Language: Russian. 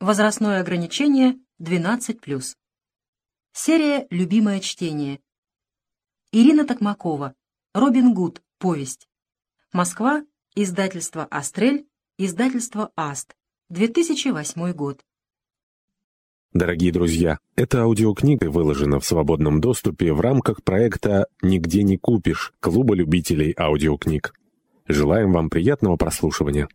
Возрастное ограничение 12+. Серия «Любимое чтение». Ирина Токмакова. Робин Гуд. Повесть. Москва. Издательство «Астрель». Издательство «Аст». 2008 год. Дорогие друзья, эта аудиокнига выложена в свободном доступе в рамках проекта «Нигде не купишь» Клуба любителей аудиокниг. Желаем вам приятного прослушивания.